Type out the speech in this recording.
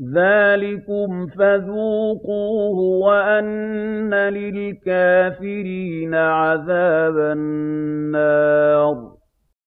ذَٰلِكُمْ فَذُوقُوهُ وَأَنَّ لِلْكَافِرِينَ عَذَابَ النَّارِ